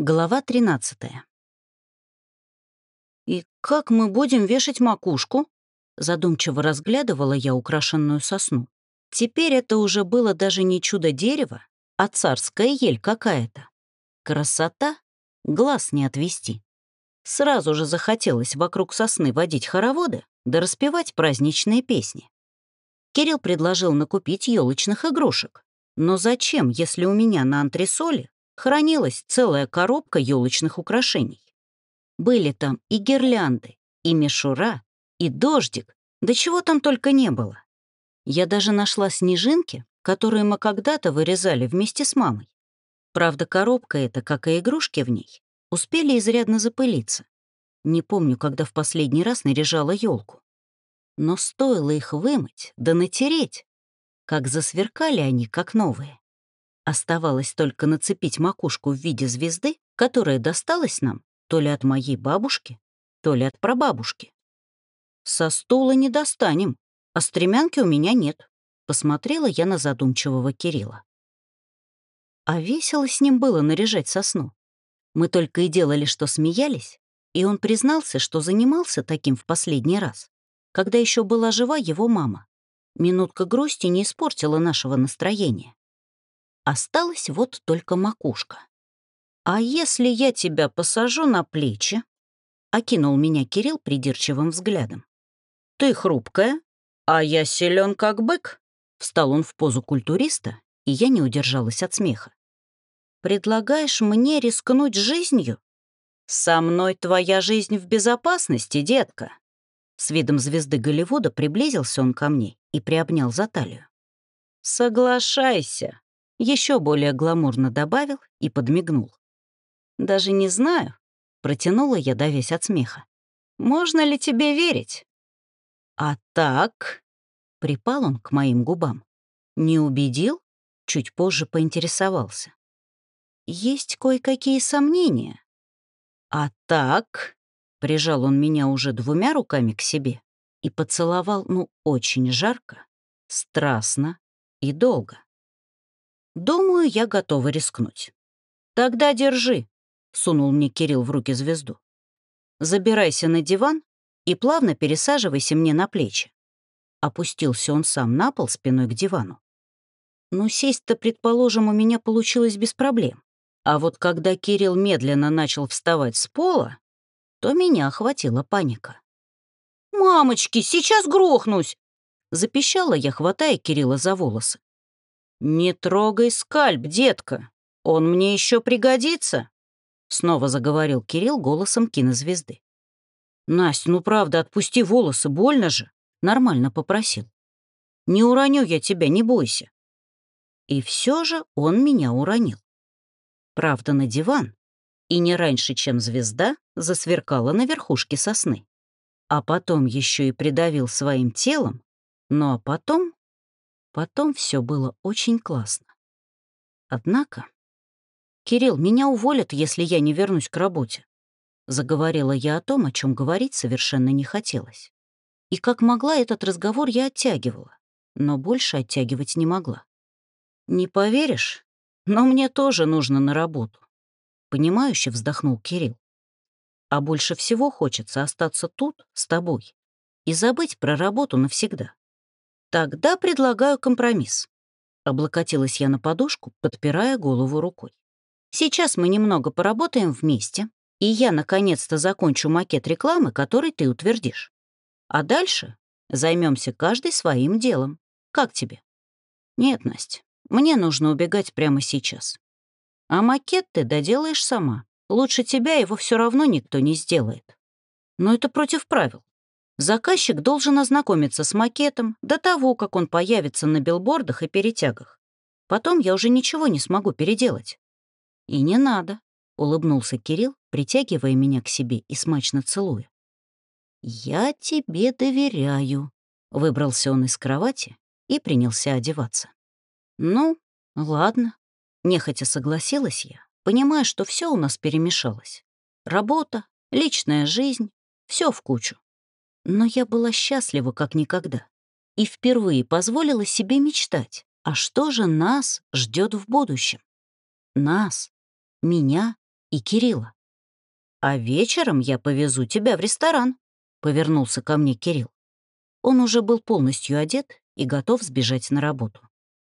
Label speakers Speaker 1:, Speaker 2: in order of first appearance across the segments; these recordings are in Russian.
Speaker 1: Глава 13 «И как мы будем вешать макушку?» Задумчиво разглядывала я украшенную сосну. Теперь это уже было даже не чудо дерева, а царская ель какая-то. Красота — глаз не отвести. Сразу же захотелось вокруг сосны водить хороводы да распевать праздничные песни. Кирилл предложил накупить елочных игрушек. Но зачем, если у меня на антресоле хранилась целая коробка елочных украшений? Были там и гирлянды, и мишура, и дождик, да чего там только не было. Я даже нашла снежинки, которые мы когда-то вырезали вместе с мамой. Правда, коробка эта, как и игрушки в ней, успели изрядно запылиться. Не помню, когда в последний раз наряжала елку. Но стоило их вымыть да натереть, как засверкали они, как новые. Оставалось только нацепить макушку в виде звезды, которая досталась нам то ли от моей бабушки, то ли от прабабушки. Со стула не достанем, а стремянки у меня нет. Посмотрела я на задумчивого Кирилла. А весело с ним было наряжать сосну. Мы только и делали, что смеялись, и он признался, что занимался таким в последний раз, когда еще была жива его мама. Минутка грусти не испортила нашего настроения. Осталась вот только макушка. «А если я тебя посажу на плечи?» — окинул меня Кирилл придирчивым взглядом. «Ты хрупкая, а я силен как бык». Встал он в позу культуриста, и я не удержалась от смеха. «Предлагаешь мне рискнуть жизнью? Со мной твоя жизнь в безопасности, детка». С видом звезды Голливуда приблизился он ко мне и приобнял за талию. «Соглашайся», — еще более гламурно добавил и подмигнул. «Даже не знаю», — протянула я, давясь от смеха. «Можно ли тебе верить?» «А так...» — припал он к моим губам. «Не убедил?» — чуть позже поинтересовался. «Есть кое-какие сомнения». «А так...» — прижал он меня уже двумя руками к себе и поцеловал, ну, очень жарко, страстно и долго. Думаю, я готова рискнуть. «Тогда держи», — сунул мне Кирилл в руки звезду. «Забирайся на диван и плавно пересаживайся мне на плечи». Опустился он сам на пол спиной к дивану. Ну, сесть-то, предположим, у меня получилось без проблем. А вот когда Кирилл медленно начал вставать с пола, то меня охватила паника. «Мамочки, сейчас грохнусь!» Запищала я, хватая Кирилла за волосы. «Не трогай скальп, детка, он мне еще пригодится!» Снова заговорил Кирилл голосом кинозвезды. «Настя, ну правда, отпусти волосы, больно же!» Нормально попросил. «Не уроню я тебя, не бойся!» И все же он меня уронил. Правда, на диван, и не раньше, чем звезда засверкала на верхушке сосны а потом еще и придавил своим телом, ну а потом... Потом все было очень классно. Однако... «Кирилл, меня уволят, если я не вернусь к работе», заговорила я о том, о чем говорить совершенно не хотелось. И как могла, этот разговор я оттягивала, но больше оттягивать не могла. «Не поверишь, но мне тоже нужно на работу», — понимающе вздохнул Кирилл. А больше всего хочется остаться тут, с тобой, и забыть про работу навсегда. Тогда предлагаю компромисс. Облокотилась я на подушку, подпирая голову рукой. Сейчас мы немного поработаем вместе, и я наконец-то закончу макет рекламы, который ты утвердишь. А дальше займемся каждый своим делом. Как тебе? Нет, Настя, мне нужно убегать прямо сейчас. А макет ты доделаешь сама. Лучше тебя его все равно никто не сделает. Но это против правил. Заказчик должен ознакомиться с макетом до того, как он появится на билбордах и перетягах. Потом я уже ничего не смогу переделать. И не надо, — улыбнулся Кирилл, притягивая меня к себе и смачно целуя. «Я тебе доверяю», — выбрался он из кровати и принялся одеваться. «Ну, ладно», — нехотя согласилась я, понимая, что все у нас перемешалось. Работа, личная жизнь, все в кучу. Но я была счастлива как никогда и впервые позволила себе мечтать, а что же нас ждет в будущем? Нас, меня и Кирилла. «А вечером я повезу тебя в ресторан», — повернулся ко мне Кирилл. Он уже был полностью одет и готов сбежать на работу.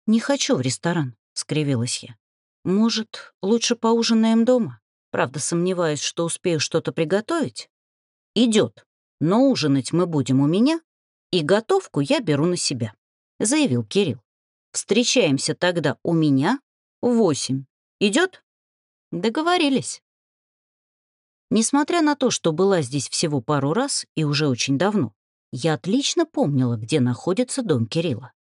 Speaker 1: «Не хочу в ресторан», — скривилась я. «Может, лучше поужинаем дома? Правда, сомневаюсь, что успею что-то приготовить». Идет, но ужинать мы будем у меня, и готовку я беру на себя», — заявил Кирилл. «Встречаемся тогда у меня в восемь. Идет? Договорились. Несмотря на то, что была здесь всего пару раз и уже очень давно, я отлично помнила, где находится дом Кирилла.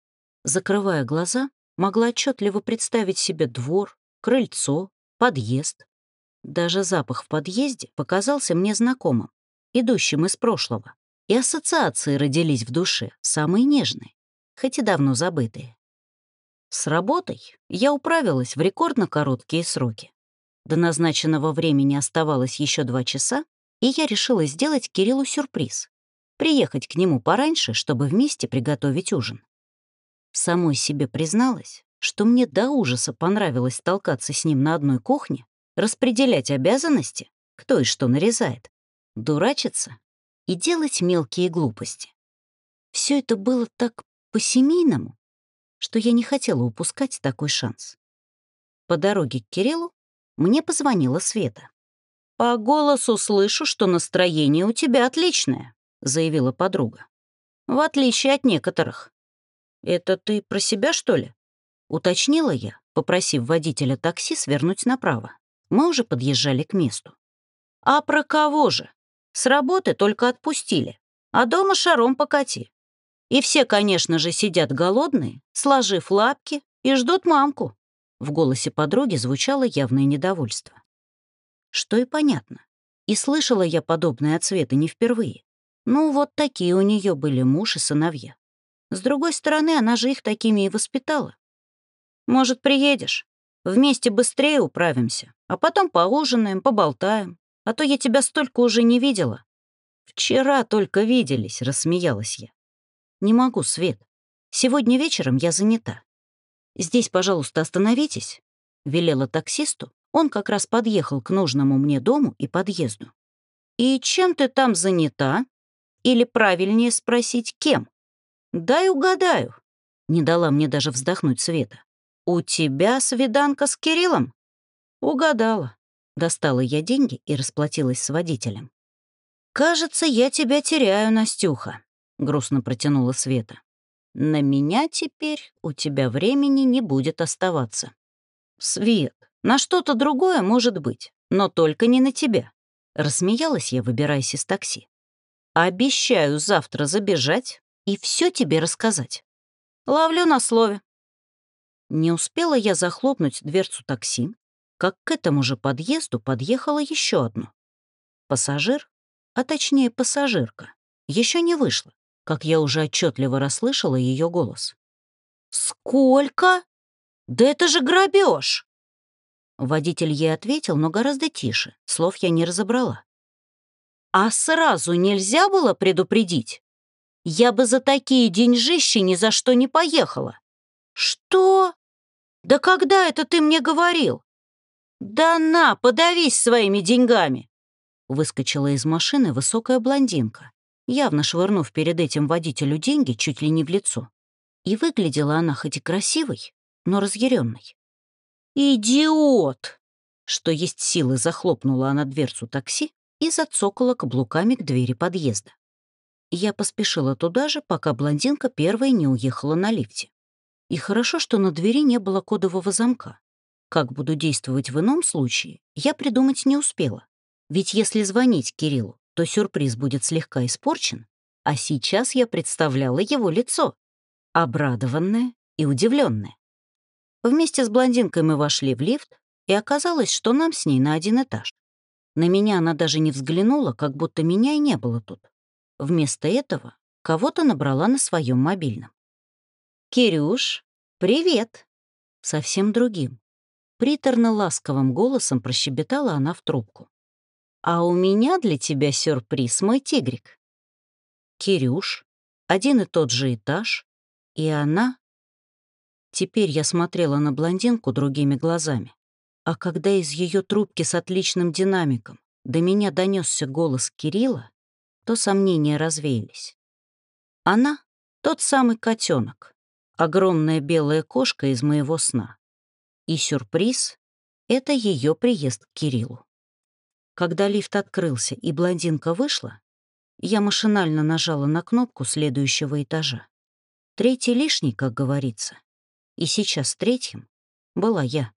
Speaker 1: Закрывая глаза, могла отчетливо представить себе двор, крыльцо, подъезд. Даже запах в подъезде показался мне знакомым, идущим из прошлого, и ассоциации родились в душе, самые нежные, хоть и давно забытые. С работой я управилась в рекордно короткие сроки. До назначенного времени оставалось еще два часа, и я решила сделать Кириллу сюрприз — приехать к нему пораньше, чтобы вместе приготовить ужин. Самой себе призналась, что мне до ужаса понравилось толкаться с ним на одной кухне, распределять обязанности, кто и что нарезает, дурачиться и делать мелкие глупости. Все это было так по-семейному, что я не хотела упускать такой шанс. По дороге к Кириллу мне позвонила Света. «По голосу слышу, что настроение у тебя отличное», — заявила подруга. «В отличие от некоторых». «Это ты про себя, что ли?» — уточнила я, попросив водителя такси свернуть направо. Мы уже подъезжали к месту. «А про кого же? С работы только отпустили, а дома шаром покати. И все, конечно же, сидят голодные, сложив лапки, и ждут мамку. В голосе подруги звучало явное недовольство. Что и понятно. И слышала я подобное от Светы не впервые. Ну, вот такие у нее были муж и сыновья. С другой стороны, она же их такими и воспитала. Может, приедешь? Вместе быстрее управимся, а потом поужинаем, поболтаем. А то я тебя столько уже не видела. Вчера только виделись, рассмеялась я. Не могу, Свет. Сегодня вечером я занята. «Здесь, пожалуйста, остановитесь», — велела таксисту. Он как раз подъехал к нужному мне дому и подъезду. «И чем ты там занята? Или правильнее спросить, кем?» «Дай угадаю», — не дала мне даже вздохнуть Света. «У тебя свиданка с Кириллом?» «Угадала». Достала я деньги и расплатилась с водителем. «Кажется, я тебя теряю, Настюха», — грустно протянула Света. На меня теперь у тебя времени не будет оставаться. Свет, на что-то другое может быть, но только не на тебя. Рассмеялась я, выбираясь из такси. Обещаю завтра забежать и все тебе рассказать. Ловлю на слове. Не успела я захлопнуть дверцу такси, как к этому же подъезду подъехала еще одно. Пассажир, а точнее пассажирка, еще не вышла как я уже отчетливо расслышала ее голос. «Сколько? Да это же грабеж! Водитель ей ответил, но гораздо тише, слов я не разобрала. «А сразу нельзя было предупредить? Я бы за такие деньжищи ни за что не поехала». «Что? Да когда это ты мне говорил?» «Да на, подавись своими деньгами!» Выскочила из машины высокая блондинка явно швырнув перед этим водителю деньги чуть ли не в лицо. И выглядела она хоть и красивой, но разъяренной. «Идиот!» Что есть силы, захлопнула она дверцу такси и зацокала каблуками к двери подъезда. Я поспешила туда же, пока блондинка первой не уехала на лифте. И хорошо, что на двери не было кодового замка. Как буду действовать в ином случае, я придумать не успела. Ведь если звонить Кириллу, то сюрприз будет слегка испорчен, а сейчас я представляла его лицо, обрадованное и удивленное. Вместе с блондинкой мы вошли в лифт, и оказалось, что нам с ней на один этаж. На меня она даже не взглянула, как будто меня и не было тут. Вместо этого кого-то набрала на своем мобильном. «Кирюш, привет!» Совсем другим. Приторно-ласковым голосом прощебетала она в трубку. А у меня для тебя сюрприз, мой тигрик. Кирюш, один и тот же этаж, и она... Теперь я смотрела на блондинку другими глазами. А когда из ее трубки с отличным динамиком до меня донесся голос Кирилла, то сомнения развеялись. Она — тот самый котенок, огромная белая кошка из моего сна. И сюрприз — это ее приезд к Кириллу. Когда лифт открылся и блондинка вышла, я машинально нажала на кнопку следующего этажа. Третий лишний, как говорится. И сейчас третьим была я.